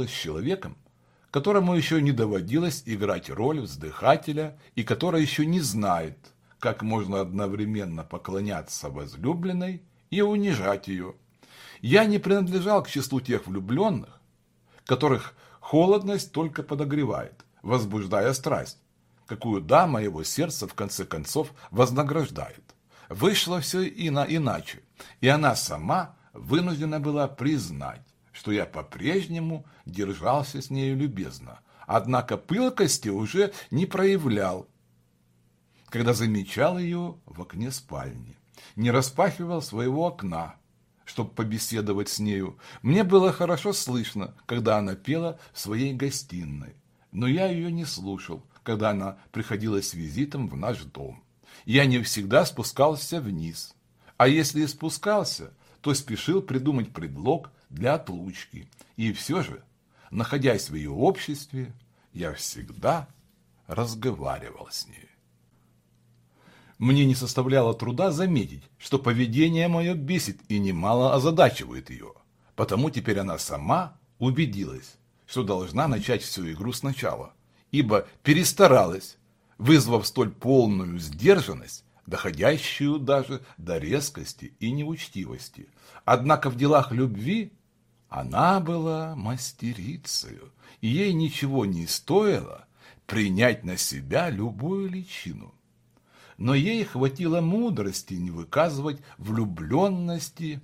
столкнулась с человеком, которому еще не доводилось играть роль вздыхателя и который еще не знает, как можно одновременно поклоняться возлюбленной и унижать ее. Я не принадлежал к числу тех влюбленных, которых холодность только подогревает, возбуждая страсть, какую дама его сердца в конце концов вознаграждает. Вышло все ино иначе, и она сама вынуждена была признать, что я по-прежнему держался с нею любезно, однако пылкости уже не проявлял, когда замечал ее в окне спальни, не распахивал своего окна, чтобы побеседовать с нею. Мне было хорошо слышно, когда она пела в своей гостиной, но я ее не слушал, когда она приходила с визитом в наш дом. Я не всегда спускался вниз, а если и спускался, то спешил придумать предлог для отлучки. И все же, находясь в ее обществе, я всегда разговаривал с ней. Мне не составляло труда заметить, что поведение мое бесит и немало озадачивает ее. Потому теперь она сама убедилась, что должна начать всю игру сначала, ибо перестаралась, вызвав столь полную сдержанность, доходящую даже до резкости и неучтивости. Однако в делах любви она была мастерицею, и ей ничего не стоило принять на себя любую личину. Но ей хватило мудрости не выказывать влюбленности,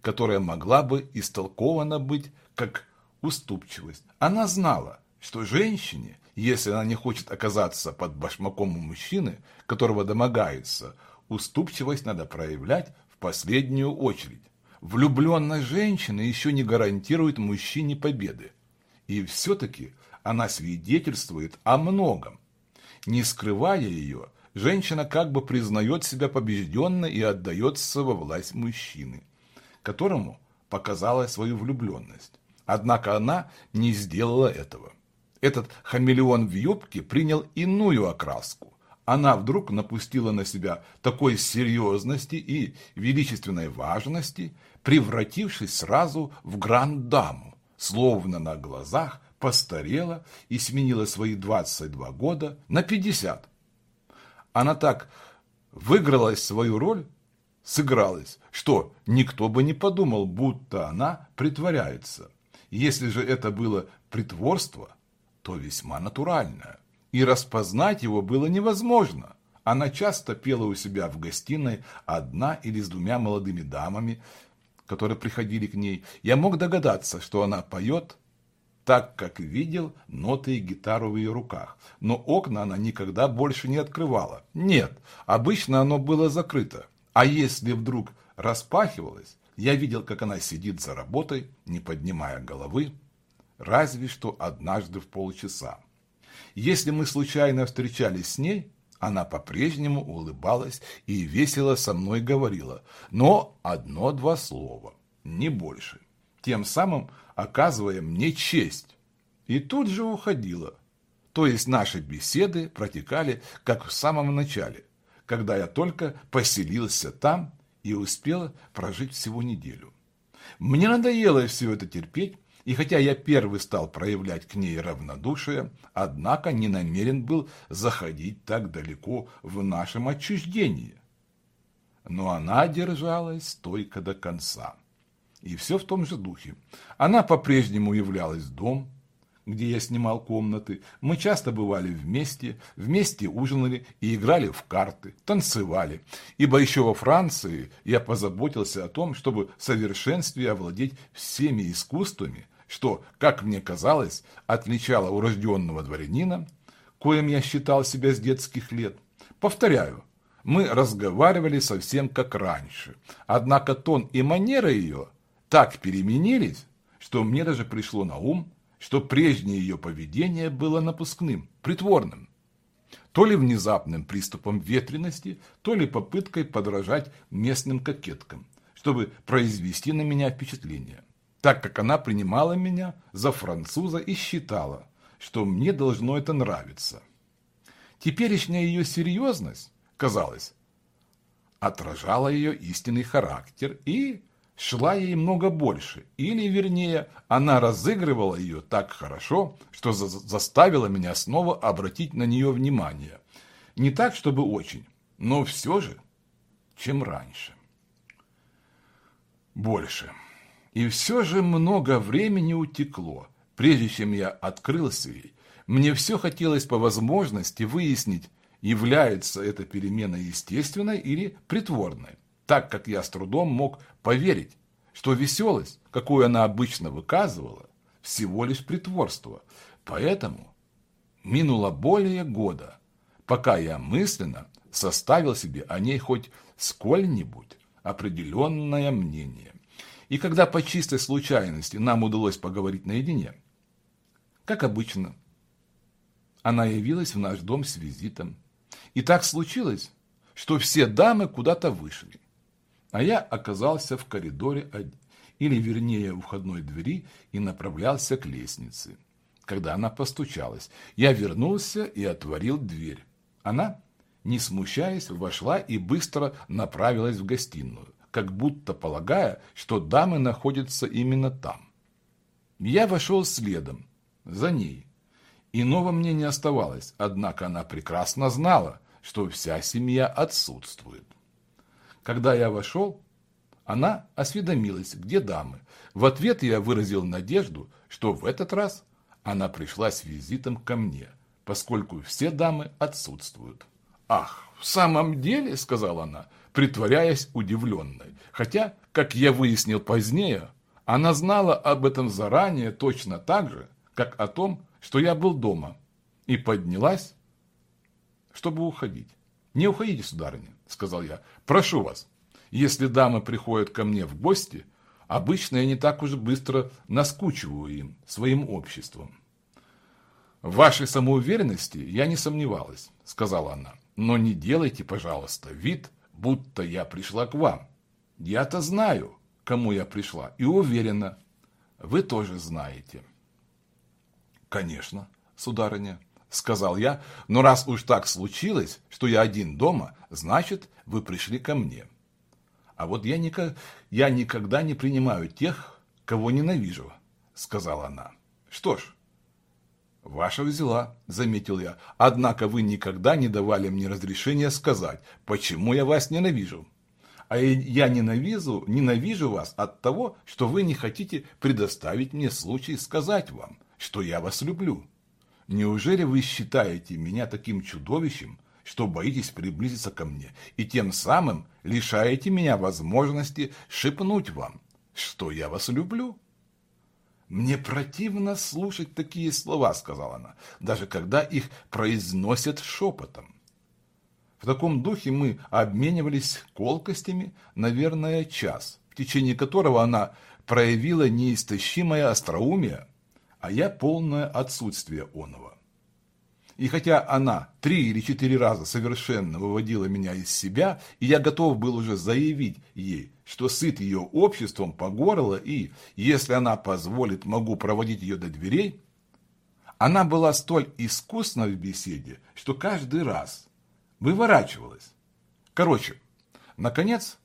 которая могла бы истолкована быть как уступчивость. Она знала, что женщине если она не хочет оказаться под башмаком у мужчины, которого домогается, уступчивость надо проявлять в последнюю очередь. Влюбленность женщины еще не гарантирует мужчине победы. И все-таки она свидетельствует о многом. Не скрывая ее, женщина как бы признает себя побежденной и отдается во власть мужчины, которому показала свою влюбленность. Однако она не сделала этого. Этот хамелеон в юбке принял иную окраску. Она вдруг напустила на себя такой серьезности и величественной важности, превратившись сразу в гранд-даму, словно на глазах постарела и сменила свои 22 года на 50. Она так выигралась свою роль, сыгралась, что никто бы не подумал, будто она притворяется. Если же это было притворство, то весьма натуральное, и распознать его было невозможно. Она часто пела у себя в гостиной одна или с двумя молодыми дамами, которые приходили к ней. Я мог догадаться, что она поет, так как видел ноты и гитару в ее руках. Но окна она никогда больше не открывала. Нет, обычно оно было закрыто. А если вдруг распахивалось, я видел, как она сидит за работой, не поднимая головы, разве что однажды в полчаса. Если мы случайно встречались с ней, она по-прежнему улыбалась и весело со мной говорила, но одно-два слова, не больше, тем самым оказывая мне честь. И тут же уходила. То есть наши беседы протекали, как в самом начале, когда я только поселился там и успел прожить всего неделю. Мне надоело все это терпеть, и хотя я первый стал проявлять к ней равнодушие, однако не намерен был заходить так далеко в нашем отчуждении. Но она держалась стойко до конца. И все в том же духе. Она по-прежнему являлась дом, где я снимал комнаты. Мы часто бывали вместе, вместе ужинали и играли в карты, танцевали. Ибо еще во Франции я позаботился о том, чтобы в совершенстве овладеть всеми искусствами, что, как мне казалось, отличало урожденного дворянина, коим я считал себя с детских лет. Повторяю, мы разговаривали совсем как раньше, однако тон и манера ее так переменились, что мне даже пришло на ум, что прежнее ее поведение было напускным, притворным. То ли внезапным приступом ветрености, то ли попыткой подражать местным кокеткам, чтобы произвести на меня впечатление так как она принимала меня за француза и считала, что мне должно это нравиться. Теперешняя ее серьезность, казалось, отражала ее истинный характер и шла ей много больше, или, вернее, она разыгрывала ее так хорошо, что за заставила меня снова обратить на нее внимание. Не так, чтобы очень, но все же, чем раньше. Больше. И все же много времени утекло, прежде чем я открылся ей. Мне все хотелось по возможности выяснить, является эта перемена естественной или притворной так как я с трудом мог поверить, что веселость, какую она обычно выказывала, всего лишь притворство. Поэтому минуло более года, пока я мысленно составил себе о ней хоть сколь-нибудь определенное мнение. И когда по чистой случайности нам удалось поговорить наедине, как обычно, она явилась в наш дом с визитом. И так случилось, что все дамы куда-то вышли а я оказался в коридоре, или вернее у входной двери, и направлялся к лестнице. Когда она постучалась, я вернулся и отворил дверь. Она, не смущаясь, вошла и быстро направилась в гостиную, как будто полагая, что дамы находятся именно там. Я вошел следом, за ней. Иного мне не оставалось, однако она прекрасно знала, что вся семья отсутствует. Когда я вошел, она осведомилась, где дамы. В ответ я выразил надежду, что в этот раз она пришла с визитом ко мне, поскольку все дамы отсутствуют. «Ах, в самом деле?» – сказала она, притворяясь удивленной. Хотя, как я выяснил позднее, она знала об этом заранее точно так же, как о том, что я был дома, и поднялась, чтобы уходить. «Не уходите, сударыня», – сказал я. «Прошу вас, если дамы приходят ко мне в гости, обычно я не так уж быстро наскучиваю им своим обществом». «В вашей самоуверенности я не сомневалась», – сказала она. «Но не делайте, пожалуйста, вид, будто я пришла к вам. Я-то знаю, кому я пришла, и уверена, вы тоже знаете». «Конечно, сударыня», – сказал я, – «но раз уж так случилось, что я один дома, значит, вы пришли ко мне. А вот я, никак, я никогда не принимаю тех, кого ненавижу», – сказала она. «Что ж, ваша взяла», – заметил я, – «однако вы никогда не давали мне разрешения сказать, почему я вас ненавижу». А я ненавижу, ненавижу вас от того, что вы не хотите предоставить мне случай сказать вам, что я вас люблю. Неужели вы считаете меня таким чудовищем, что боитесь приблизиться ко мне, и тем самым лишаете меня возможности шепнуть вам, что я вас люблю?» «Мне противно слушать такие слова», — сказала она, «даже когда их произносят шепотом». В таком духе мы обменивались колкостями, наверное, час, в течение которого она проявила неистощимое остроумие, а я полное отсутствие оного. И хотя она три или четыре раза совершенно выводила меня из себя, и я готов был уже заявить ей, что сыт ее обществом по горло и, если она позволит, могу проводить ее до дверей, она была столь искусна в беседе, что каждый раз выворачивалась. Короче, наконец,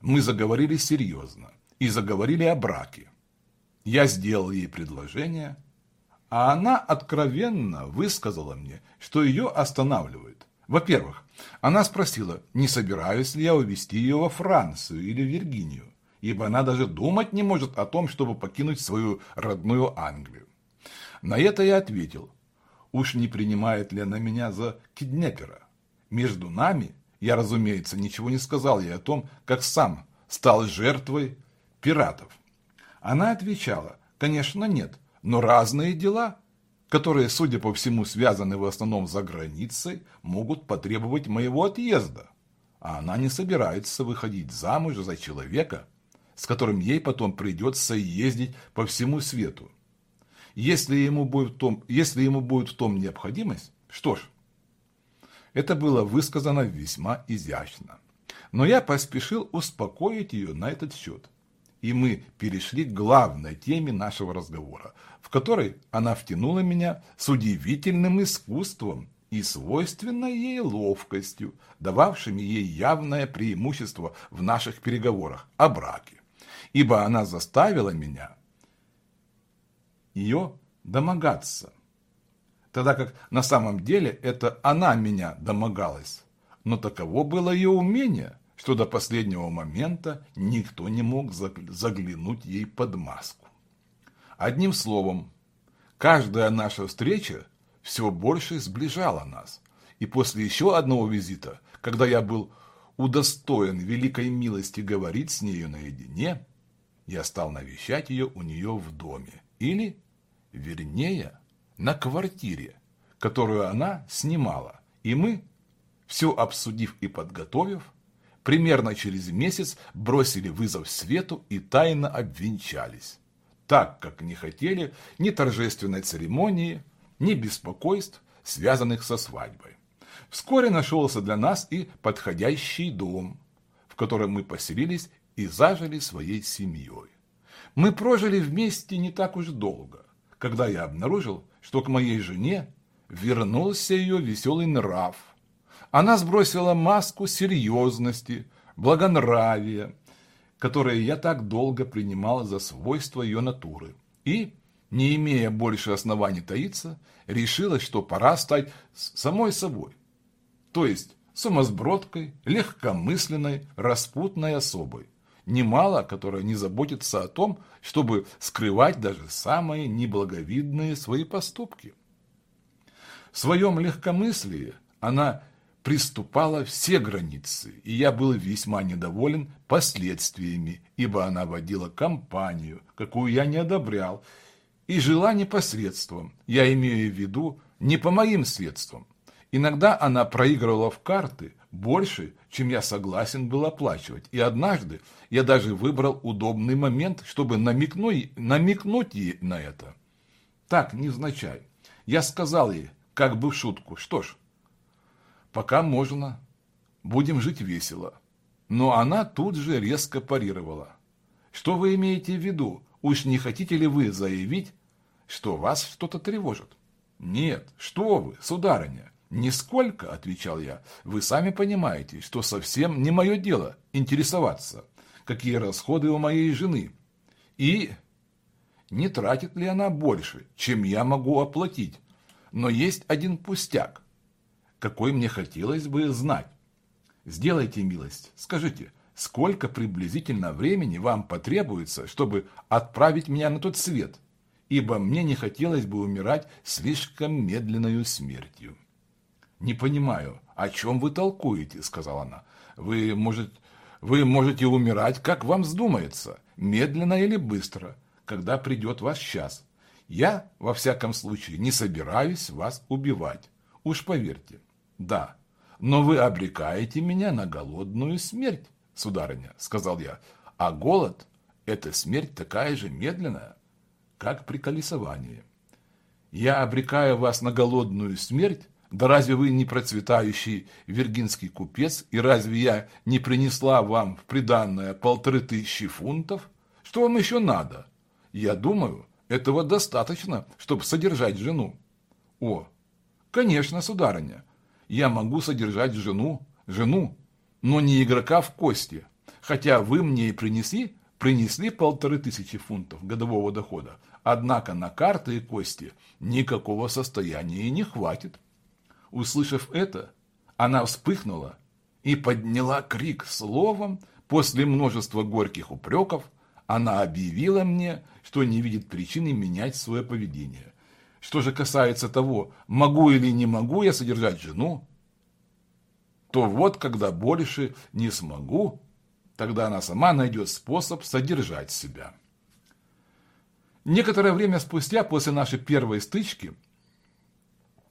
мы заговорили серьезно и заговорили о браке. Я сделал ей предложение, а она откровенно высказала мне, что ее останавливает. Во-первых, она спросила, не собираюсь ли я увезти ее во Францию или Виргинию, ибо она даже думать не может о том, чтобы покинуть свою родную Англию. На это я ответил, уж не принимает ли она меня за киднепера. Между нами я, разумеется, ничего не сказал ей о том, как сам стал жертвой пиратов. Она отвечала, конечно, нет, но разные дела, которые, судя по всему, связаны в основном за границей, могут потребовать моего отъезда. А она не собирается выходить замуж за человека, с которым ей потом придется ездить по всему свету. Если ему будет в том, если ему будет в том необходимость, что ж, это было высказано весьма изящно. Но я поспешил успокоить ее на этот счет и мы перешли к главной теме нашего разговора, в которой она втянула меня с удивительным искусством и свойственной ей ловкостью, дававшими ей явное преимущество в наших переговорах о браке. ибо она заставила меня ее домогаться. Тогда как на самом деле это она меня домогалась. Но таково было ее умение, что до последнего момента никто не мог заглянуть ей под маску. Одним словом, каждая наша встреча все больше сближала нас. И после еще одного визита, когда я был удостоен великой милости говорить с нею наедине, я стал навещать ее у нее в доме. Или, вернее, на квартире, которую она снимала. И мы, все обсудив и подготовив, примерно через месяц бросили вызов свету и тайно обвенчались, так как не хотели ни торжественной церемонии, ни беспокойств, связанных со свадьбой. Вскоре нашелся для нас и подходящий дом, в котором мы поселились и зажили своей семьей. Мы прожили вместе не так уж долго, когда я обнаружил, что к моей жене вернулся ее веселый нрав. Она сбросила маску серьезности, благонравия, которые я так долго принимал за свойство ее натуры, и, не имея больше оснований таиться, решила, что пора стать самой собой, то есть сумасбродкой, легкомысленной, распутной особой, немало, которая не заботится о том, чтобы скрывать даже самые неблаговидные свои поступки. В своем легкомыслии она приступала все границы, и я был весьма недоволен последствиями, ибо она водила кампанию, какую я не одобрял, и жила непосредством, я имею в виду не по моим средствам. Иногда она проигрывала в карты больше, чем я согласен был оплачивать, и однажды я даже выбрал удобный момент, чтобы намекнуть, намекнуть ей на это. Так, невзначай. Я сказал ей, как бы в шутку, что ж, пока можно, будем жить весело. Но она тут же резко парировала. Что вы имеете в виду? Уж не хотите ли вы заявить, что вас что-то тревожит? Нет, что вы, сударыня, «Нисколько», – отвечал я, – «вы сами понимаете, что совсем не мое дело интересоваться, какие расходы у моей жены, и не тратит ли она больше, чем я могу оплатить. Но есть один пустяк, какой мне хотелось бы знать. Сделайте милость, скажите, сколько приблизительно времени вам потребуется, чтобы отправить меня на тот свет, ибо мне не хотелось бы умирать слишком медленную смертью». «Не понимаю, о чем вы толкуете?» – сказала она. «Вы, может, вы можете умирать, как вам вздумается, медленно или быстро, когда придет ваш час. Я, во всяком случае, не собираюсь вас убивать. Уж поверьте. Да, но вы обрекаете меня на голодную смерть, сударыня», – сказал я. «А голод – это смерть такая же медленная, как при колесовании. Я обрекаю вас на голодную смерть, да разве вы не процветающий виргинский купец, и разве я не принесла вам в приданное полторы тысячи фунтов? Что вам еще надо? Я думаю, этого достаточно, чтобы содержать жену. О, конечно, сударыня, я могу содержать жену, жену, но не игрока в кости, хотя вы мне и принесли, принесли полторы тысячи фунтов годового дохода, однако на карты и кости никакого состояния не хватит. Услышав это, она вспыхнула и подняла крик словом. После множества горьких упреков она объявила мне, что не видит причины менять свое поведение. Что же касается того, могу или не могу я содержать жену, то вот когда больше не смогу, тогда она сама найдет способ содержать себя. Некоторое время спустя, после нашей первой стычки,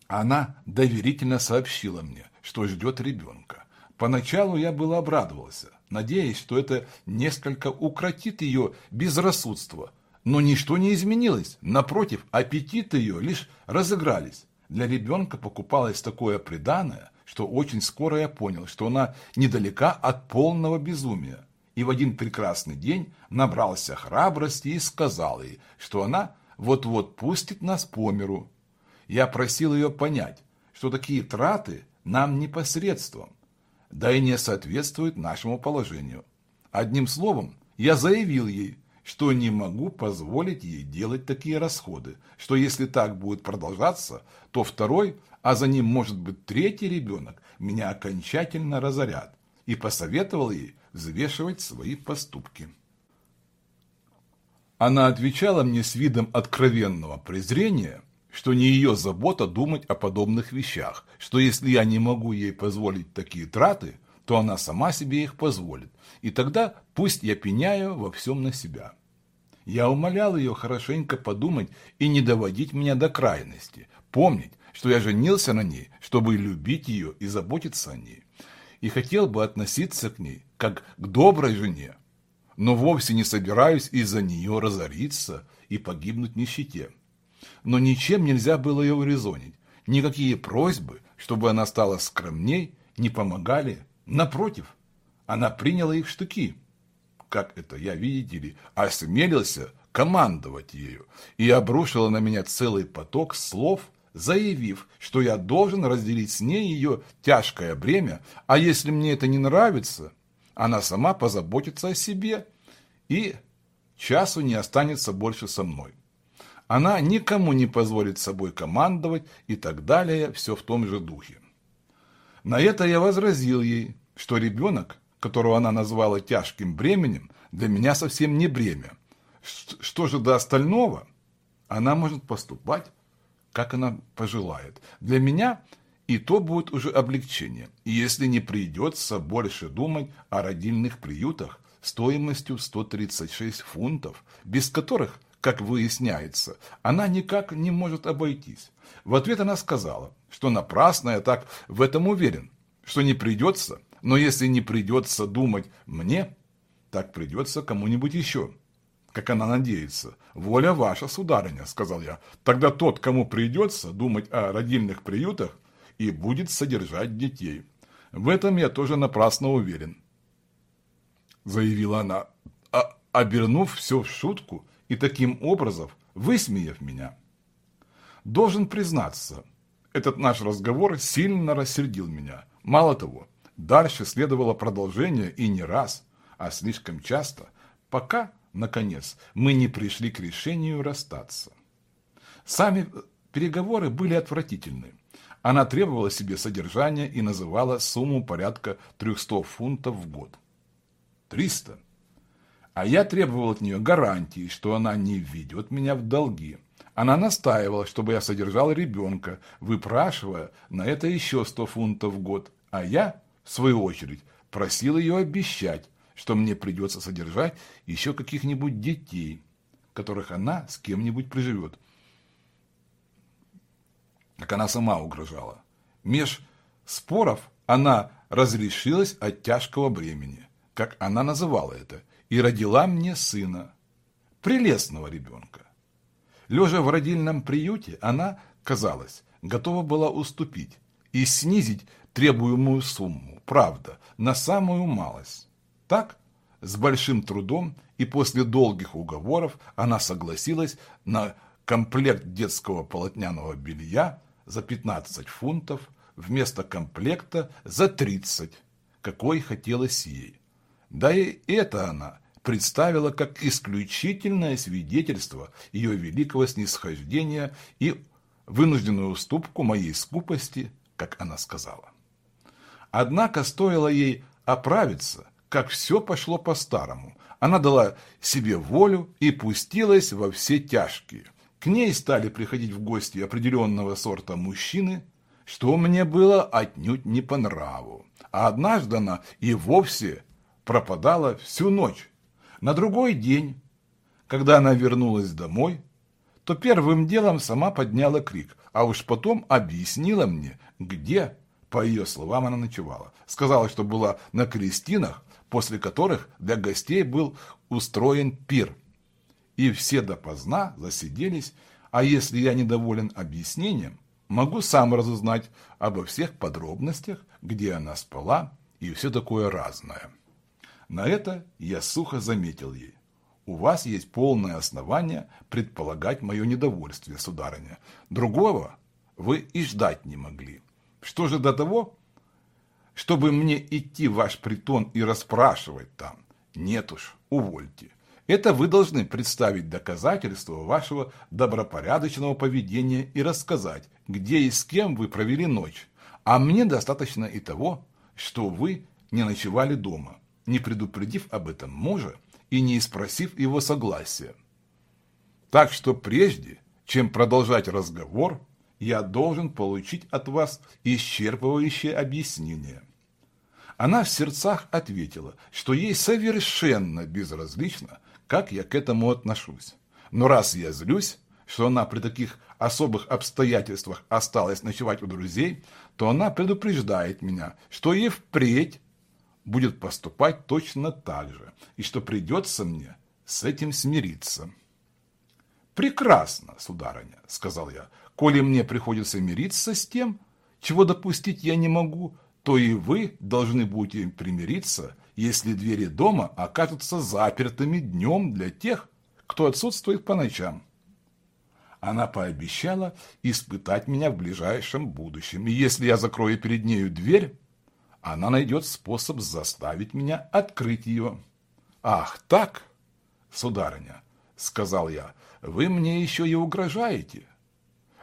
она доверительно сообщила мне, что ждет ребенка. Поначалу я был обрадовался, надеясь, что это несколько укротит ее безрассудство. Но ничто не изменилось. Напротив, аппетиты ее лишь разыгрались. Для ребенка покупалось такое преданное, что очень скоро я понял, что она недалека от полного безумия. И в один прекрасный день набрался храбрости и сказал ей, что она вот-вот пустит нас по миру, я просил ее понять, что такие траты нам непосредством, да и не соответствуют нашему положению. Одним словом, я заявил ей, что не могу позволить ей делать такие расходы, что если так будет продолжаться, то второй, а за ним может быть третий ребенок, меня окончательно разорят, и посоветовал ей взвешивать свои поступки. Она отвечала мне с видом откровенного презрения, что не ее забота думать о подобных вещах, что если я не могу ей позволить такие траты, то она сама себе их позволит, и тогда пусть я пеняю во всем на себя. Я умолял ее хорошенько подумать и не доводить меня до крайности, помнить, что я женился на ней, чтобы любить ее и заботиться о ней, и хотел бы относиться к ней, как к доброй жене, но вовсе не собираюсь из-за нее разориться и погибнуть в нищете. Но ничем нельзя было ее урезонить, никакие просьбы, чтобы она стала скромней, не помогали, напротив, она приняла их штуки – как это я, видите ли, осмелился командовать ею и обрушила на меня целый поток слов, заявив, что я должен разделить с ней ее тяжкое бремя, а если мне это не нравится, она сама позаботится о себе и часу не останется больше со мной. Она никому не позволит собой командовать и так далее, все в том же духе. На это я возразил ей, что ребенок которого она назвала тяжким бременем, для меня совсем не бремя. Что же до остального? Она может поступать, как она пожелает. Для меня и то будет уже облегчение. Если не придется больше думать о родильных приютах стоимостью 136 фунтов, без которых, как выясняется, она никак не может обойтись. В ответ она сказала, что напрасно я так в этом уверен, что не придется – но если не придется думать мне, так придется кому-нибудь еще. Как она надеется. Воля ваша, сударыня, сказал я. Тогда тот, кому придется думать о родильных приютах, и будет содержать детей. В этом я тоже напрасно уверен. Заявила она, а, обернув все в шутку и таким образом высмеяв меня. Должен признаться, этот наш разговор сильно рассердил меня. Мало того, Дальше следовало продолжение и не раз, а слишком часто, пока, наконец, мы не пришли к решению расстаться. Сами переговоры были отвратительны. Она требовала себе содержания и называла сумму порядка 300 фунтов в год. 300. А я требовал от нее гарантии, что она не введет меня в долги. Она настаивала, чтобы я содержал ребенка, выпрашивая на это еще 100 фунтов в год, а я в свою очередь, просил ее обещать, что мне придется содержать еще каких-нибудь детей, которых она с кем-нибудь приживет. Как она сама угрожала. Меж споров она разрешилась от тяжкого бремени, как она называла это, и родила мне сына, прелестного ребенка. Лежа в родильном приюте, она, казалось, готова была уступить и снизить требуемую сумму, правда, на самую малость. Так, с большим трудом и после долгих уговоров она согласилась на комплект детского полотняного белья за 15 фунтов вместо комплекта за 30, какой хотелось ей. Да и это она представила как исключительное свидетельство ее великого снисхождения и вынужденную уступку моей скупости, как она сказала. Однако стоило ей оправиться, как все пошло по-старому. Она дала себе волю и пустилась во все тяжкие. К ней стали приходить в гости определенного сорта мужчины, что мне было отнюдь не по нраву. А однажды она и вовсе пропадала всю ночь. На другой день, когда она вернулась домой, то первым делом сама подняла крик, а уж потом объяснила мне, где по ее словам, она ночевала. Сказала, что была на крестинах, после которых для гостей был устроен пир. И все допоздна засиделись, а если я недоволен объяснением, могу сам разузнать обо всех подробностях, где она спала и все такое разное. На это я сухо заметил ей. У вас есть полное основание предполагать мое недовольствие, сударыня. Другого вы и ждать не могли. Что же до того, чтобы мне идти в ваш притон и расспрашивать там? Нет уж, увольте. Это вы должны представить доказательства вашего добропорядочного поведения и рассказать, где и с кем вы провели ночь. А мне достаточно и того, что вы не ночевали дома, не предупредив об этом мужа и не спросив его согласия. Так что прежде, чем продолжать разговор, я должен получить от вас исчерпывающее объяснение. Она в сердцах ответила, что ей совершенно безразлично, как я к этому отношусь. Но раз я злюсь, что она при таких особых обстоятельствах осталась ночевать у друзей, то она предупреждает меня, что и впредь будет поступать точно так же, и что придется мне с этим смириться. «Прекрасно, сударыня», — сказал я, — «коли мне приходится мириться с тем, чего допустить я не могу, то и вы должны будете примириться, если двери дома окажутся запертыми днем для тех, кто отсутствует по ночам. Она пообещала испытать меня в ближайшем будущем, и если я закрою перед нею дверь, она найдет способ заставить меня открыть ее. «Ах, так, сударыня», — сказал я, — «вы мне еще и угрожаете.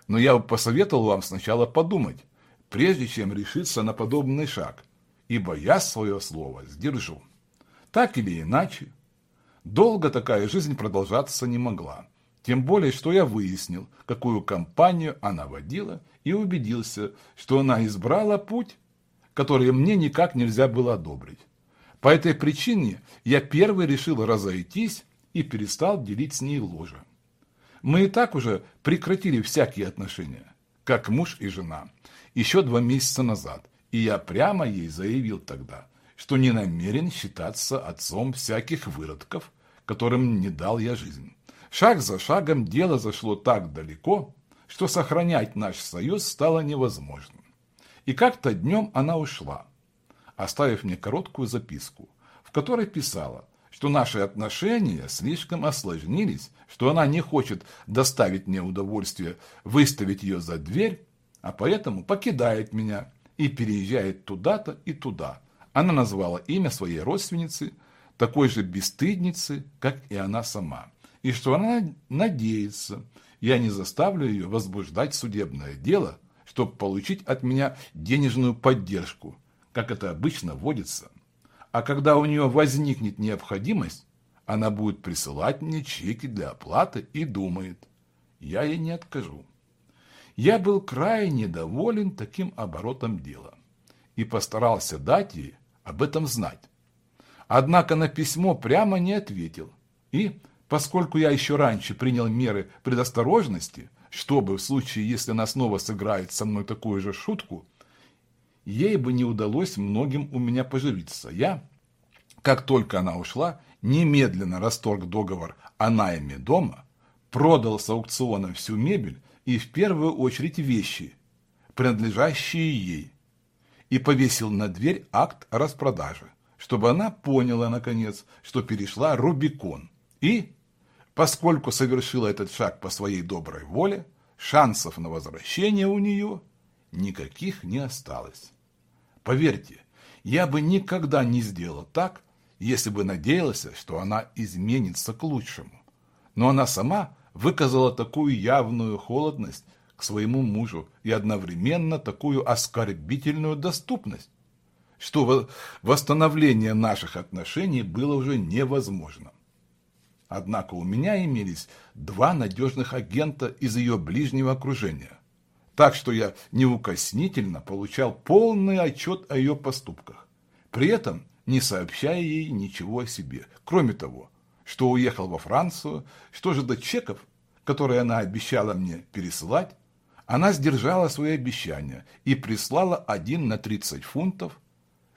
Но я посоветовал вам сначала подумать, прежде чем решиться на подобный шаг, ибо я свое слово сдержу. Так или иначе, долго такая жизнь продолжаться не могла. Тем более, что я выяснил, какую компанию она водила, и убедился, что она избрала путь, который мне никак нельзя было одобрить. По этой причине я первый решил разойтись и перестал делить с ней ложе. Мы и так уже прекратили всякие отношения, как муж и жена, еще два месяца назад, и я прямо ей заявил тогда, что не намерен считаться отцом всяких выродков, которым не дал я жизнь. Шаг за шагом дело зашло так далеко, что сохранять наш союз стало невозможным. И как-то днем она ушла, оставив мне короткую записку, в которой писала, что наши отношения слишком осложнились, что она не хочет доставить мне удовольствие выставить ее за дверь, а поэтому покидает меня и переезжает туда-то и туда. Она назвала имя своей родственницы, такой же бесстыдницы, как и она сама. И что она надеется, я не заставлю ее возбуждать судебное дело, чтобы получить от меня денежную поддержку, как это обычно водится. А когда у нее возникнет необходимость, она будет присылать мне чеки для оплаты и думает, я ей не откажу. Я был крайне доволен таким оборотом дела и постарался дать ей об этом знать. Однако на письмо прямо не ответил. И, поскольку я еще раньше принял меры предосторожности, чтобы в случае, если она снова сыграет со мной такую же шутку, ей бы не удалось многим у меня поживиться. Я, как только она ушла, немедленно расторг договор о найме дома, продал с аукциона всю мебель и в первую очередь вещи, принадлежащие ей, и повесил на дверь акт о распродаже, чтобы она поняла, наконец, что перешла Рубикон. И, поскольку совершила этот шаг по своей доброй воле, шансов на возвращение у нее никаких не осталось. Поверьте, я бы никогда не сделал так, если бы надеялся, что она изменится к лучшему. Но она сама выказала такую явную холодность к своему мужу и одновременно такую оскорбительную доступность, что восстановление наших отношений было уже невозможно. Однако у меня имелись два надежных агента из ее ближнего окружения, так что я неукоснительно получал полный отчет о ее поступках, при этом не сообщая ей ничего о себе. Кроме того, что уехал во Францию, что же до чеков, которые она обещала мне пересылать, она сдержала свои обещания и прислала один на 30 фунтов,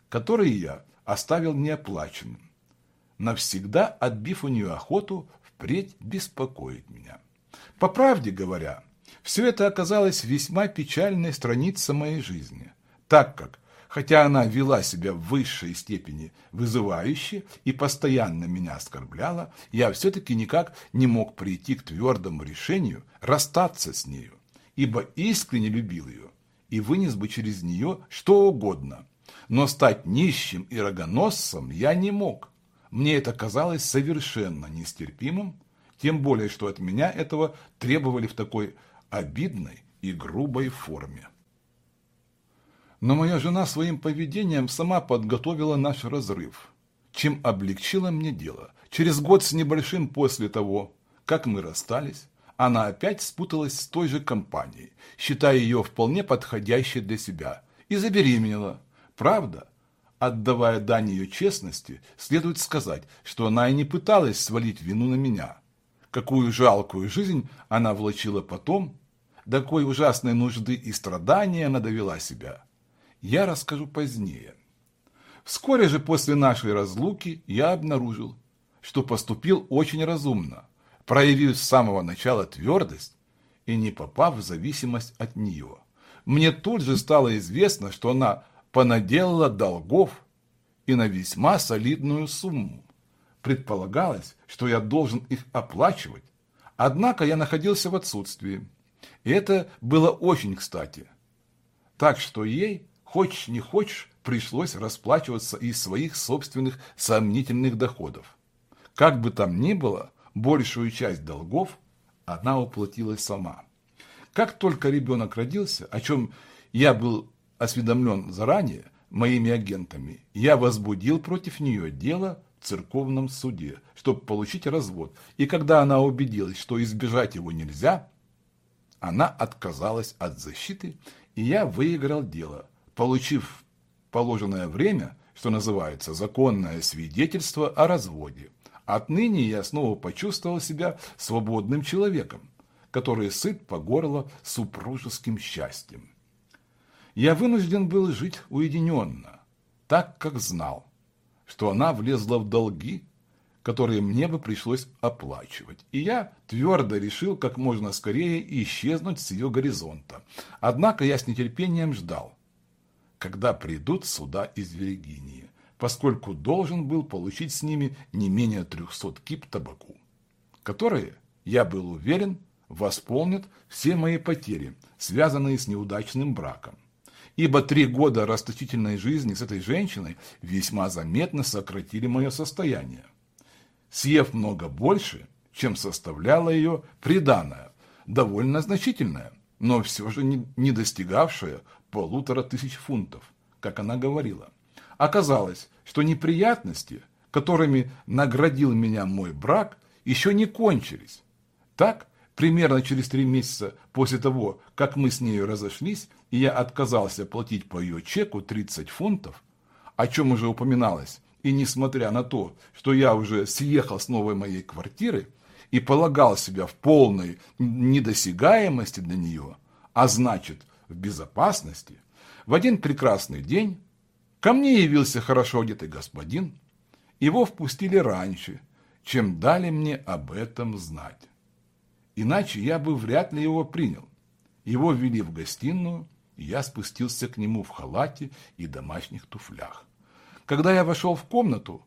которые я оставил неоплаченным, навсегда отбив у нее охоту впредь беспокоить меня. По правде говоря, все это оказалось весьма печальной страницей моей жизни, так как хотя она вела себя в высшей степени вызывающе и постоянно меня оскорбляла, я все-таки никак не мог прийти к твердому решению расстаться с нею, ибо искренне любил ее и вынес бы через нее что угодно. Но стать нищим и рогоносцем я не мог, мне это казалось совершенно нестерпимым, тем более, что от меня этого требовали в такой обидной и грубой форме. Но моя жена своим поведением сама подготовила наш разрыв, чем облегчила мне дело. Через год с небольшим после того, как мы расстались, она опять спуталась с той же компанией, считая ее вполне подходящей для себя, и забеременела. Правда, отдавая дань ее честности, следует сказать, что она и не пыталась свалить вину на меня. Какую жалкую жизнь она влачила потом, до какой ужасной нужды и страдания она довела себя я расскажу позднее. Вскоре же после нашей разлуки я обнаружил, что поступил очень разумно, проявив с самого начала твердость и не попав в зависимость от нее. Мне тут же стало известно, что она понаделала долгов и на весьма солидную сумму. Предполагалось, что я должен их оплачивать, однако я находился в отсутствии. И это было очень кстати. Так что ей Хочешь не хочешь, пришлось расплачиваться из своих собственных сомнительных доходов. Как бы там ни было, большую часть долгов она уплатила сама. Как только ребенок родился, о чем я был осведомлен заранее моими агентами, я возбудил против нее дело в церковном суде, чтобы получить развод. И когда она убедилась, что избежать его нельзя, она отказалась от защиты, и я выиграл дело, получив положенное время, что называется законное свидетельство о разводе. Отныне я снова почувствовал себя свободным человеком, который сыт по горло супружеским счастьем. Я вынужден был жить уединенно, так как знал, что она влезла в долги, которые мне бы пришлось оплачивать. И я твердо решил как можно скорее исчезнуть с ее горизонта. Однако я с нетерпением ждал, когда придут суда из Виргинии, поскольку должен был получить с ними не менее 300 кип табаку, которые, я был уверен, восполнят все мои потери, связанные с неудачным браком. Ибо три года расточительной жизни с этой женщиной весьма заметно сократили мое состояние, съев много больше, чем составляла ее приданное, довольно значительное, но все же не достигавшее полутора тысяч фунтов, как она говорила. Оказалось, что неприятности, которыми наградил меня мой брак, еще не кончились. Так, примерно через три месяца после того, как мы с нею разошлись, и я отказался платить по ее чеку 30 фунтов, о чем уже упоминалось, и несмотря на то, что я уже съехал с новой моей квартиры и полагал себя в полной недосягаемости для нее, а значит, в безопасности, в один прекрасный день ко мне явился хорошо одетый господин. Его впустили раньше, чем дали мне об этом знать. Иначе я бы вряд ли его принял. Его ввели в гостиную, я спустился к нему в халате и домашних туфлях. Когда я вошел в комнату,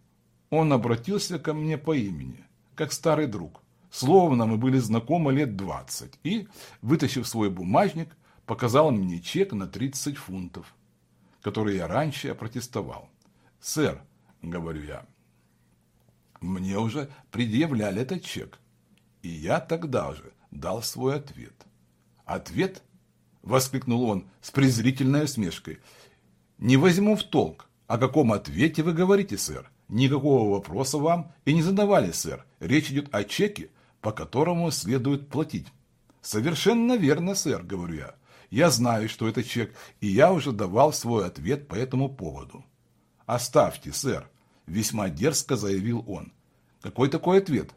он обратился ко мне по имени, как старый друг, словно мы были знакомы лет двадцать, и, вытащив свой бумажник, показал мне чек на 30 фунтов, который я раньше опротестовал. «Сэр», — говорю я, — «мне уже предъявляли этот чек, и я тогда же дал свой ответ». «Ответ?» — воскликнул он с презрительной усмешкой. «Не возьму в толк. О каком ответе вы говорите, сэр? Никакого вопроса вам и не задавали, сэр. Речь идет о чеке, по которому следует платить». «Совершенно верно, сэр», — говорю я. Я знаю, что это чек, и я уже давал свой ответ по этому поводу. «Оставьте, сэр», – весьма дерзко заявил он. «Какой такой ответ?»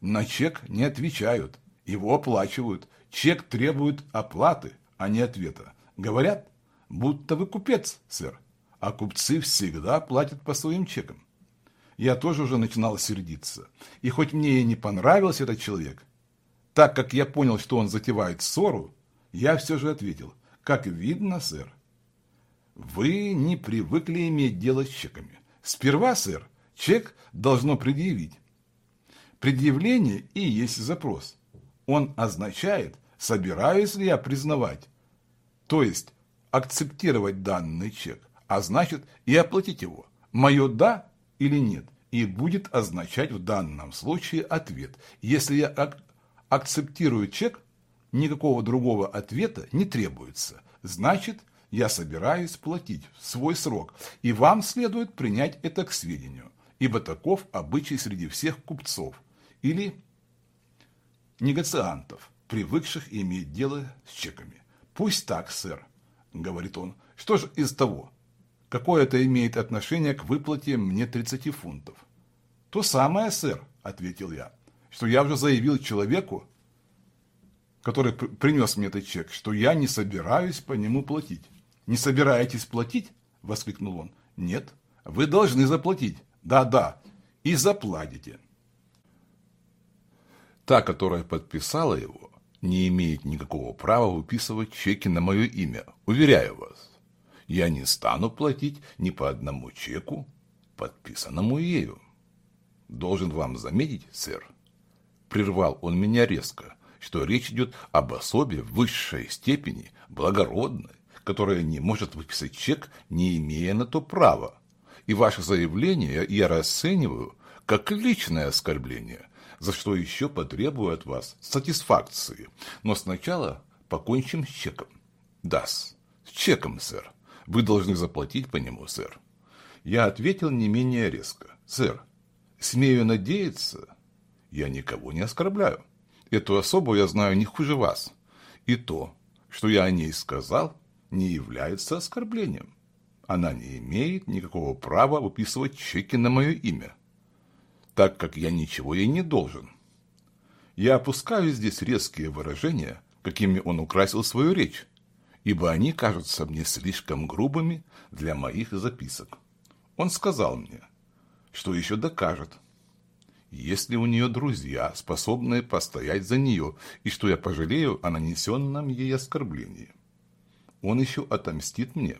«На чек не отвечают, его оплачивают. Чек требует оплаты, а не ответа. Говорят, будто вы купец, сэр, а купцы всегда платят по своим чекам». Я тоже уже начинал сердиться. И хоть мне и не понравился этот человек, так как я понял, что он затевает ссору, я все же ответил, как видно, сэр. Вы не привыкли иметь дело с чеками. Сперва, сэр, чек должно предъявить. Предъявление и есть запрос. Он означает, собираюсь ли я признавать, то есть акцептировать данный чек, а значит и оплатить его. Мое «да» или «нет» и будет означать в данном случае ответ. Если я ак акцептирую чек, никакого другого ответа не требуется. Значит, я собираюсь платить в свой срок, и вам следует принять это к сведению, ибо таков обычай среди всех купцов или негациантов, привыкших иметь дело с чеками. Пусть так, сэр, говорит он. Что же из того? Какое это имеет отношение к выплате мне 30 фунтов? То самое, сэр, ответил я, что я уже заявил человеку, который принес мне этот чек, что я не собираюсь по нему платить. «Не собираетесь платить?» – воскликнул он. «Нет, вы должны заплатить. Да-да, и заплатите». Та, которая подписала его, не имеет никакого права выписывать чеки на мое имя, уверяю вас. Я не стану платить ни по одному чеку, подписанному ею. Должен вам заметить, сэр, прервал он меня резко, что речь идет об особе высшей степени, благородной, которая не может выписать чек, не имея на то права. И ваше заявление я расцениваю как личное оскорбление, за что еще потребую от вас сатисфакции. Но сначала покончим с чеком. да с чеком, сэр. Вы должны заплатить по нему, сэр. Я ответил не менее резко. Сэр, смею надеяться, я никого не оскорбляю. Эту особу я знаю не хуже вас. И то, что я о ней сказал, не является оскорблением. Она не имеет никакого права выписывать чеки на мое имя, так как я ничего ей не должен. Я опускаю здесь резкие выражения, какими он украсил свою речь, ибо они кажутся мне слишком грубыми для моих записок. Он сказал мне, что еще докажет, есть ли у нее друзья, способные постоять за нее, и что я пожалею о нанесенном ей оскорблении он еще отомстит мне.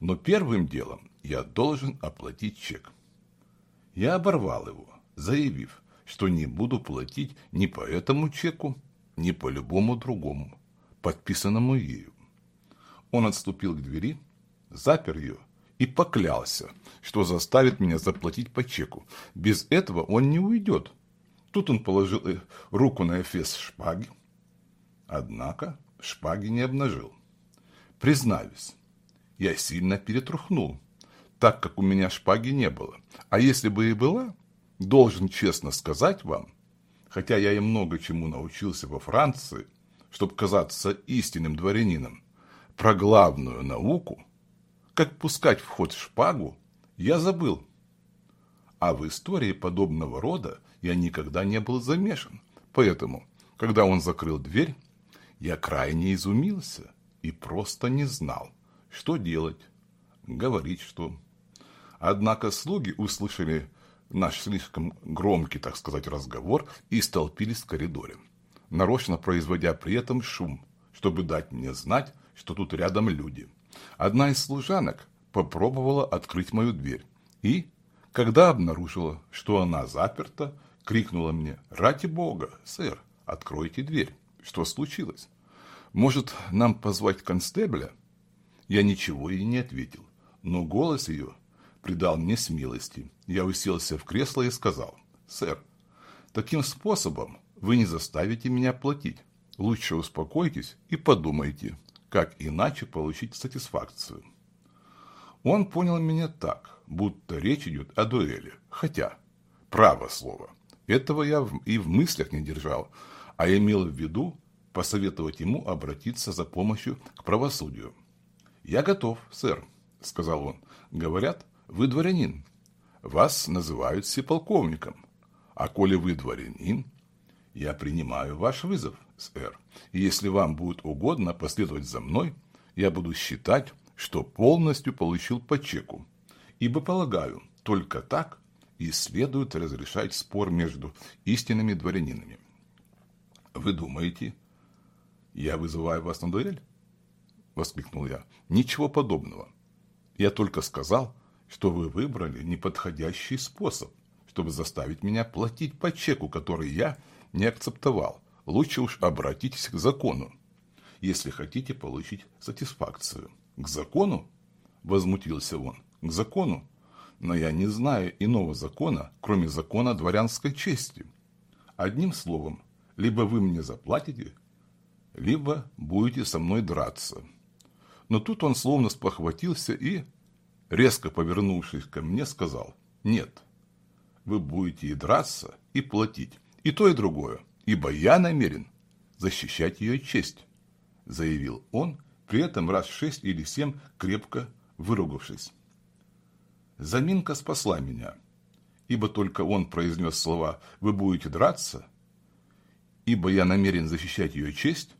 Но первым делом я должен оплатить чек. Я оборвал его, заявив, что не буду платить ни по этому чеку, ни по любому другому, подписанному ею. Он отступил к двери, запер ее и поклялся, что заставит меня заплатить по чеку. Без этого он не уйдет. Тут он положил руку на эфес шпаги, однако шпаги не обнажил. Признаюсь, я сильно перетрухнул, так как у меня шпаги не было. А если бы и была, должен честно сказать вам, хотя я и много чему научился во Франции, чтобы казаться истинным дворянином, про главную науку, как пускать в ход шпагу, я забыл. А в истории подобного рода я никогда не был замешан. Поэтому, когда он закрыл дверь, я крайне изумился и просто не знал, что делать, говорить что. Однако слуги услышали наш слишком громкий, так сказать, разговор и столпились в коридоре, нарочно производя при этом шум, чтобы дать мне знать, что тут рядом люди. Одна из служанок попробовала открыть мою дверь и, когда обнаружила, что она заперта, крикнула мне «Ради Бога, сэр, откройте дверь! Что случилось?» Может, нам позвать констебля? Я ничего ей не ответил, но голос ее придал мне смелости. Я уселся в кресло и сказал, «Сэр, таким способом вы не заставите меня платить. Лучше успокойтесь и подумайте, как иначе получить сатисфакцию». Он понял меня так, будто речь идет о дуэли, хотя, право слово, этого я и в мыслях не держал, а имел в виду посоветовать ему обратиться за помощью к правосудию. «Я готов, сэр», – сказал он. «Говорят, вы дворянин. Вас называют всеполковником. А коли вы дворянин, я принимаю ваш вызов, сэр. И если вам будет угодно последовать за мной, я буду считать, что полностью получил по чеку. Ибо, полагаю, только так и следует разрешать спор между истинными дворянинами. Вы думаете, «Я вызываю вас на дуэль?» – воскликнул я. «Ничего подобного. Я только сказал, что вы выбрали неподходящий способ, чтобы заставить меня платить по чеку, который я не акцептовал. Лучше уж обратитесь к закону, если хотите получить сатисфакцию». «К закону?» – возмутился он. «К закону? Но я не знаю иного закона, кроме закона дворянской чести. Одним словом, либо вы мне заплатите, либо будете со мной драться. Но тут он словно спохватился и, резко повернувшись ко мне, сказал, нет, вы будете и драться, и платить, и то, и другое, ибо я намерен защищать ее честь, заявил он, при этом раз шесть или семь крепко выругавшись. Заминка спасла меня, ибо только он произнес слова «Вы будете драться», ибо я намерен защищать ее честь,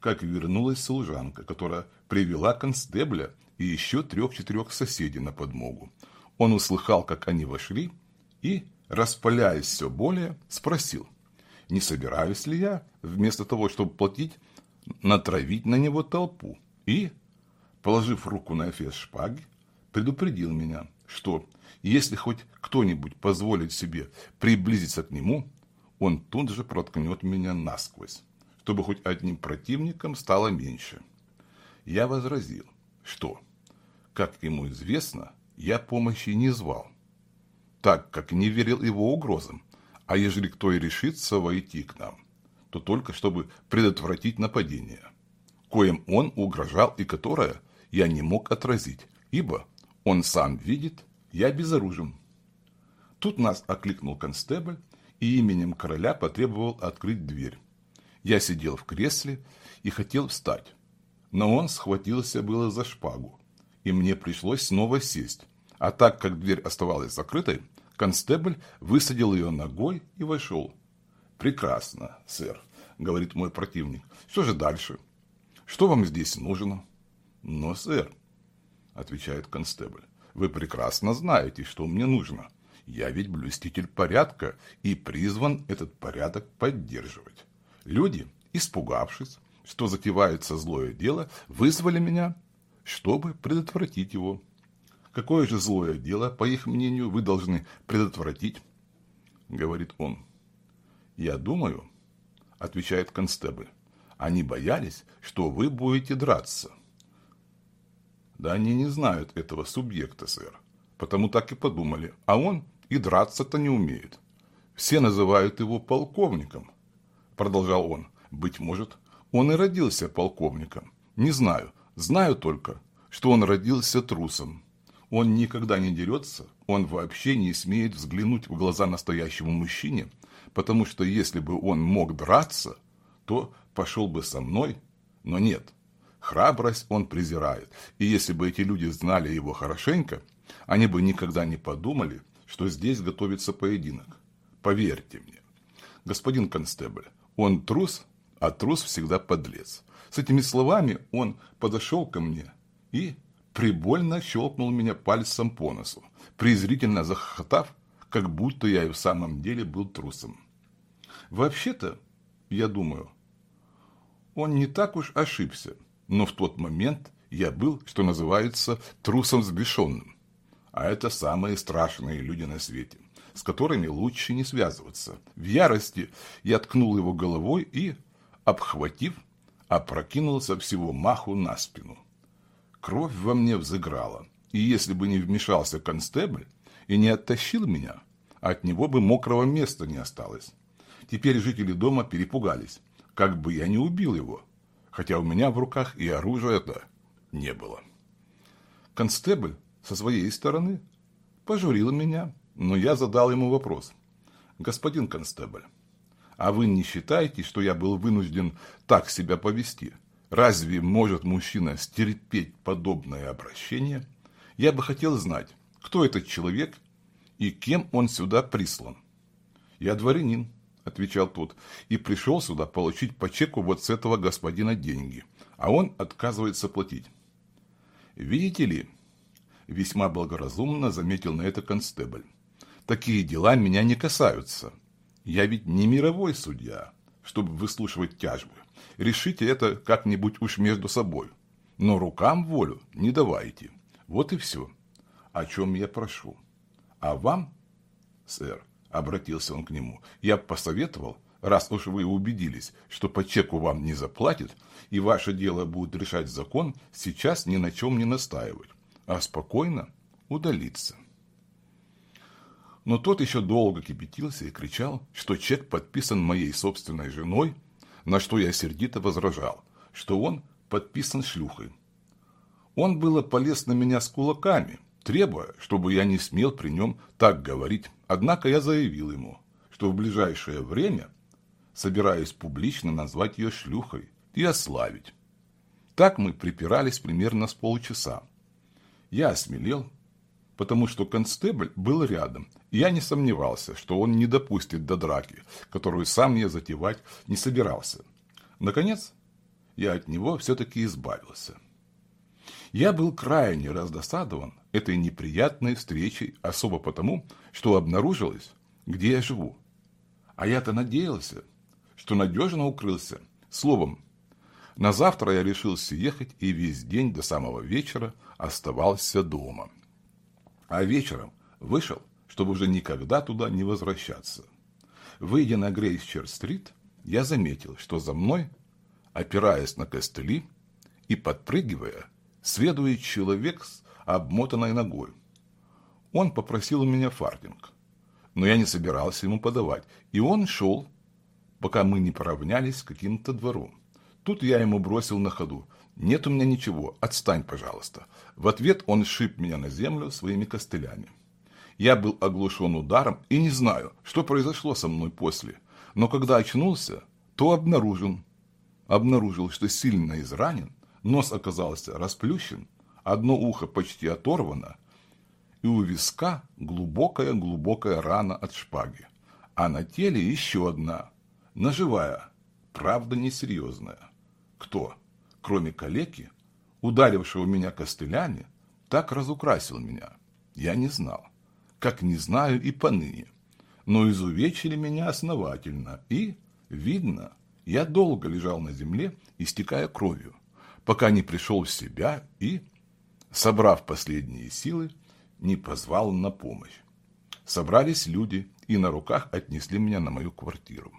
как вернулась служанка, которая привела констебля и еще трех-четырех соседей на подмогу. Он услыхал, как они вошли, и, распаляясь все более, спросил, не собираюсь ли я, вместо того, чтобы платить, натравить на него толпу, и, положив руку на эфес шпаги, предупредил меня, что если хоть кто-нибудь позволит себе приблизиться к нему, он тут же проткнет меня насквозь, чтобы хоть одним противником стало меньше. Я возразил, что, как ему известно, я помощи не звал, так как не верил его угрозам, а ежели кто и решится войти к нам, то только чтобы предотвратить нападение, коим он угрожал и которое я не мог отразить, ибо он сам видит, я безоружен. Тут нас окликнул констебль и именем короля потребовал открыть дверь. Я сидел в кресле и хотел встать, но он схватился было за шпагу, и мне пришлось снова сесть. А так как дверь оставалась закрытой, констебль высадил ее ногой и вошел. «Прекрасно, сэр», — говорит мой противник. «Что же дальше? Что вам здесь нужно?» «Но, сэр», – отвечает констебль. «Вы прекрасно знаете, что мне нужно. Я ведь блюститель порядка и призван этот порядок поддерживать. Люди, испугавшись, что затевается злое дело, вызвали меня, чтобы предотвратить его. Какое же злое дело, по их мнению, вы должны предотвратить?» – говорит он. «Я думаю», – отвечает констебль, – «они боялись, что вы будете драться». Да они не знают этого субъекта, сэр. Потому так и подумали. А он и драться-то не умеет. Все называют его полковником. Продолжал он. Быть может, он и родился полковником. Не знаю. Знаю только, что он родился трусом. Он никогда не дерется, он вообще не смеет взглянуть в глаза настоящему мужчине, потому что если бы он мог драться, то пошел бы со мной, но нет – Храбрость он презирает, и если бы эти люди знали его хорошенько, они бы никогда не подумали, что здесь готовится поединок. Поверьте мне. Господин констебль, он трус, а трус всегда подлец. С этими словами он подошел ко мне и прибольно щелкнул меня пальцем по носу, презрительно захохотав, как будто я и в самом деле был трусом. Вообще-то, я думаю, он не так уж ошибся – но в тот момент я был, что называется, трусом взбешенным. А это самые страшные люди на свете, с которыми лучше не связываться. В ярости я ткнул его головой и, обхватив, опрокинул со всего маху на спину. Кровь во мне взыграла, и если бы не вмешался констебль и не оттащил меня, от него бы мокрого места не осталось. Теперь жители дома перепугались, как бы я не убил его – хотя у меня в руках и оружия-то не было. Констебль со своей стороны пожурил меня, но я задал ему вопрос. «Господин констебль, а вы не считаете, что я был вынужден так себя повести? Разве может мужчина стерпеть подобное обращение? Я бы хотел знать, кто этот человек и кем он сюда прислан. Я дворянин, – отвечал тот, – и пришел сюда получить по чеку вот с этого господина деньги, а он отказывается платить. Видите ли, весьма благоразумно заметил на это констебль, такие дела меня не касаются. Я ведь не мировой судья, чтобы выслушивать тяжбы. Решите это как-нибудь уж между собой. Но рукам волю не давайте. Вот и все. О чем я прошу. А вам, сэр, обратился он к нему, я посоветовал, раз уж вы убедились, что по чеку вам не заплатят, и ваше дело будет решать закон, сейчас ни на чем не настаивать, а спокойно удалиться. Но тот еще долго кипятился и кричал, что чек подписан моей собственной женой, на что я сердито возражал, что он подписан шлюхой. Он было полез на меня с кулаками, требуя, чтобы я не смел при нем так говорить, однако я заявил ему, что в ближайшее время собираюсь публично назвать ее шлюхой и ославить. Так мы припирались примерно с полчаса. Я осмелел, потому что констебль был рядом, я не сомневался, что он не допустит до драки, которую сам я затевать не собирался. Наконец, я от него все-таки избавился. Я был крайне раздосадован этой неприятной встречей, особо потому, что обнаружилось, где я живу. А я-то надеялся, что надежно укрылся. Словом, на завтра я решился ехать и весь день до самого вечера оставался дома а вечером вышел, чтобы уже никогда туда не возвращаться. Выйдя на Грейсчер-стрит, я заметил, что за мной, опираясь на костыли и подпрыгивая, следует человек с обмотанной ногой. Он попросил у меня фартинг, но я не собирался ему подавать, и он шел, пока мы не поравнялись с каким-то двором. Тут я ему бросил на ходу. «Нет у меня ничего, отстань, пожалуйста». В ответ он шип меня на землю своими костылями. Я был оглушен ударом и не знаю, что произошло со мной после. Но когда очнулся, то обнаружил, обнаружил, что сильно изранен, нос оказался расплющен, одно ухо почти оторвано, и у виска глубокая-глубокая рана от шпаги, а на теле еще одна, ножевая, правда несерьезная. Кто, кроме калеки, ударившего меня костылями, так разукрасил меня? Я не знал, как не знаю и поныне. Но изувечили меня основательно, и, видно, я долго лежал на земле, истекая кровью, пока не пришел в себя и, собрав последние силы, не позвал на помощь. Собрались люди и на руках отнесли меня на мою квартиру,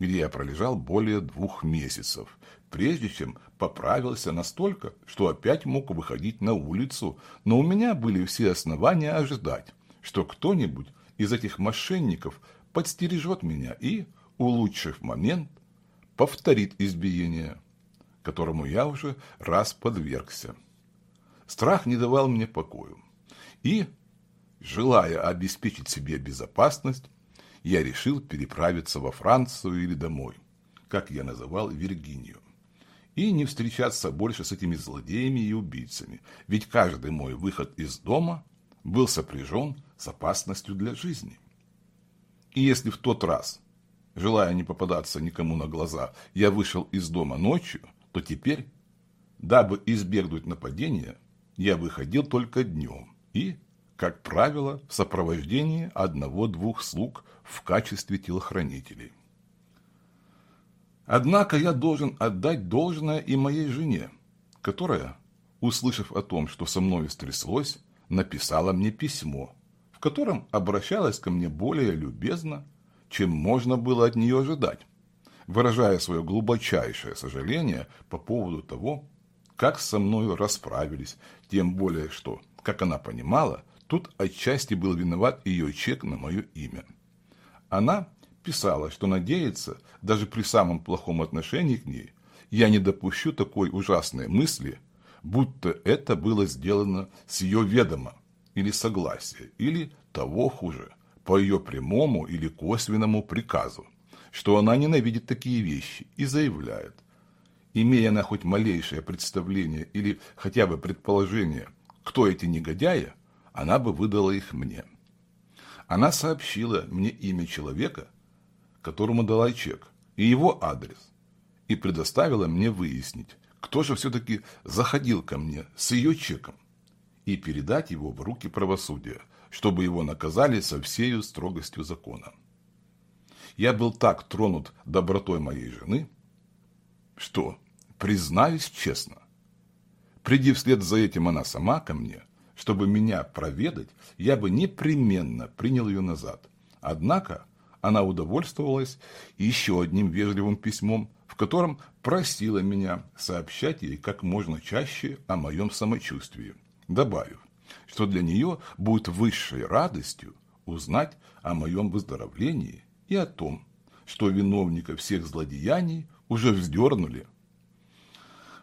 где я пролежал более двух месяцев, прежде чем поправился настолько, что опять мог выходить на улицу, но у меня были все основания ожидать, что кто-нибудь из этих мошенников подстережет меня и, улучшив момент, повторит избиение, которому я уже раз подвергся. Страх не давал мне покою. И, желая обеспечить себе безопасность, я решил переправиться во Францию или домой, как я называл Виргинию и не встречаться больше с этими злодеями и убийцами, ведь каждый мой выход из дома был сопряжен с опасностью для жизни. И если в тот раз, желая не попадаться никому на глаза, я вышел из дома ночью, то теперь, дабы избегнуть нападения, я выходил только днем и, как правило, в сопровождении одного-двух слуг в качестве телохранителей. Однако я должен отдать должное и моей жене, которая, услышав о том, что со мной стряслось, написала мне письмо, в котором обращалась ко мне более любезно, чем можно было от нее ожидать, выражая свое глубочайшее сожаление по поводу того, как со мной расправились, тем более что, как она понимала, тут отчасти был виноват ее чек на мое имя. Она писала, что надеется, даже при самом плохом отношении к ней, я не допущу такой ужасной мысли, будто это было сделано с ее ведома или согласия, или того хуже, по ее прямому или косвенному приказу, что она ненавидит такие вещи и заявляет, имея на хоть малейшее представление или хотя бы предположение, кто эти негодяи, она бы выдала их мне. Она сообщила мне имя человека, которому дала чек, и его адрес, и предоставила мне выяснить, кто же все-таки заходил ко мне с ее чеком, и передать его в руки правосудия, чтобы его наказали со всею строгостью закона. Я был так тронут добротой моей жены, что, признаюсь честно, приди вслед за этим она сама ко мне, чтобы меня проведать, я бы непременно принял ее назад. Однако она удовольствовалась еще одним вежливым письмом, в котором просила меня сообщать ей как можно чаще о моем самочувствии, добавив, что для нее будет высшей радостью узнать о моем выздоровлении и о том, что виновника всех злодеяний уже вздернули.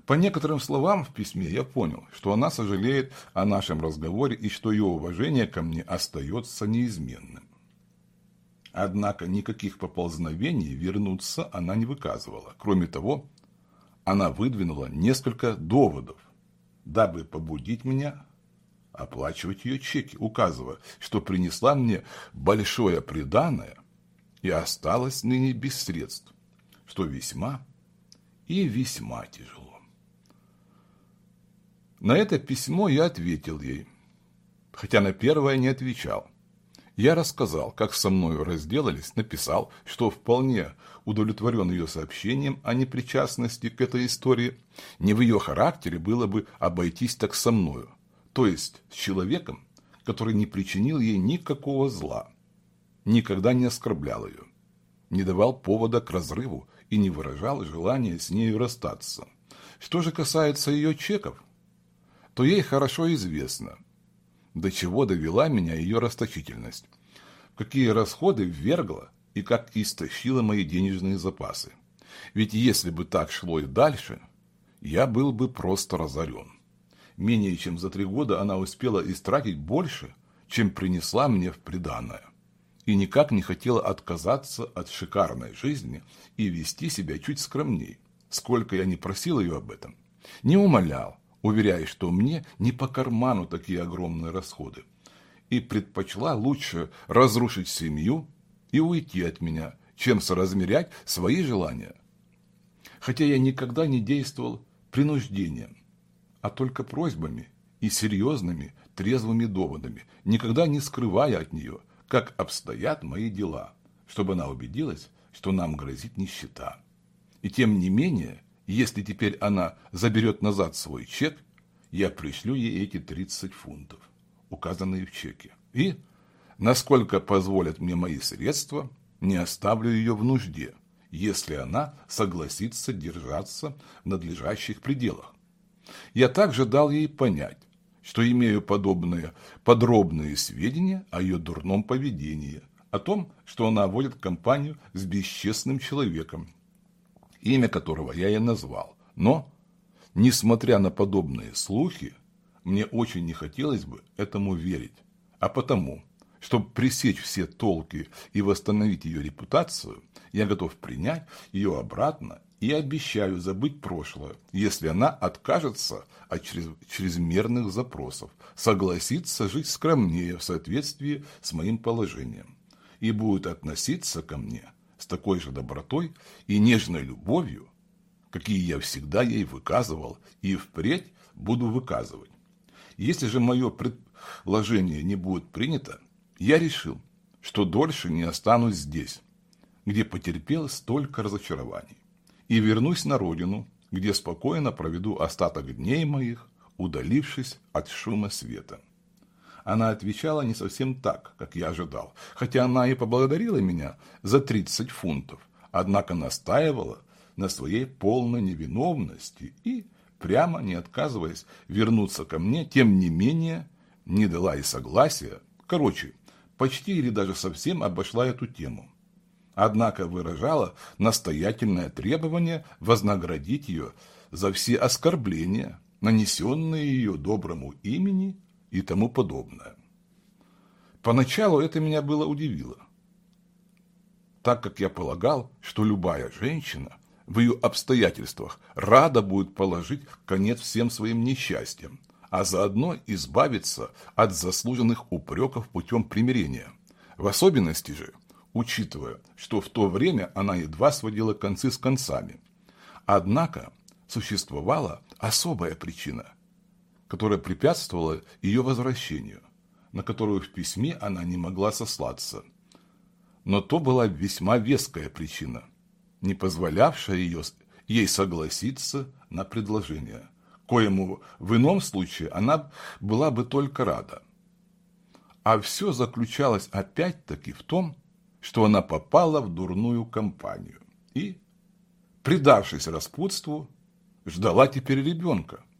По некоторым словам в письме я понял, что она сожалеет о нашем разговоре и что ее уважение ко мне остается неизменным. Однако никаких поползновений вернуться она не выказывала. Кроме того, она выдвинула несколько доводов, дабы побудить меня оплачивать ее чеки, указывая, что принесла мне большое преданное и осталась ныне без средств, что весьма и весьма тяжело. На это письмо я ответил ей, хотя на первое не отвечал. Я рассказал, как со мною разделались, написал, что вполне удовлетворен ее сообщением о непричастности к этой истории. Не в ее характере было бы обойтись так со мною, то есть с человеком, который не причинил ей никакого зла, никогда не оскорблял ее, не давал повода к разрыву и не выражал желания с нею расстаться. Что же касается ее чеков, то ей хорошо известно – до чего довела меня ее расточительность, какие расходы ввергла и как истощила мои денежные запасы. Ведь если бы так шло и дальше, я был бы просто разорен. Менее чем за три года она успела истратить больше, чем принесла мне в приданное, и никак не хотела отказаться от шикарной жизни и вести себя чуть скромней, сколько я не просил ее об этом, не умолял, уверяя, что мне не по карману такие огромные расходы, и предпочла лучше разрушить семью и уйти от меня, чем соразмерять свои желания. Хотя я никогда не действовал принуждением, а только просьбами и серьезными трезвыми доводами, никогда не скрывая от нее, как обстоят мои дела, чтобы она убедилась, что нам грозит нищета. И тем не менее, если теперь она заберет назад свой чек, я пришлю ей эти 30 фунтов, указанные в чеке. И, насколько позволят мне мои средства, не оставлю ее в нужде, если она согласится держаться в надлежащих пределах. Я также дал ей понять, что имею подобные подробные сведения о ее дурном поведении, о том, что она водит компанию с бесчестным человеком, имя которого я ей назвал. Но, несмотря на подобные слухи, мне очень не хотелось бы этому верить. А потому, чтобы пресечь все толки и восстановить ее репутацию, я готов принять ее обратно и обещаю забыть прошлое, если она откажется от чрезмерных запросов, согласится жить скромнее в соответствии с моим положением и будет относиться ко мне такой же добротой и нежной любовью, какие я всегда ей выказывал и впредь буду выказывать. Если же мое предложение не будет принято, я решил, что дольше не останусь здесь, где потерпел столько разочарований, и вернусь на родину, где спокойно проведу остаток дней моих, удалившись от шума света она отвечала не совсем так, как я ожидал, хотя она и поблагодарила меня за 30 фунтов, однако настаивала на своей полной невиновности и, прямо не отказываясь вернуться ко мне, тем не менее не дала и согласия, короче, почти или даже совсем обошла эту тему. Однако выражала настоятельное требование вознаградить ее за все оскорбления, нанесенные ее доброму имени и тому подобное. Поначалу это меня было удивило, так как я полагал, что любая женщина в ее обстоятельствах рада будет положить конец всем своим несчастьям, а заодно избавиться от заслуженных упреков путем примирения. В особенности же, учитывая, что в то время она едва сводила концы с концами. Однако существовала особая причина – которая препятствовала ее возвращению, на которую в письме она не могла сослаться. Но то была весьма веская причина, не позволявшая ее, ей согласиться на предложение, коему в ином случае она была бы только рада. А все заключалось опять-таки в том, что она попала в дурную компанию и, предавшись распутству, ждала теперь ребенка –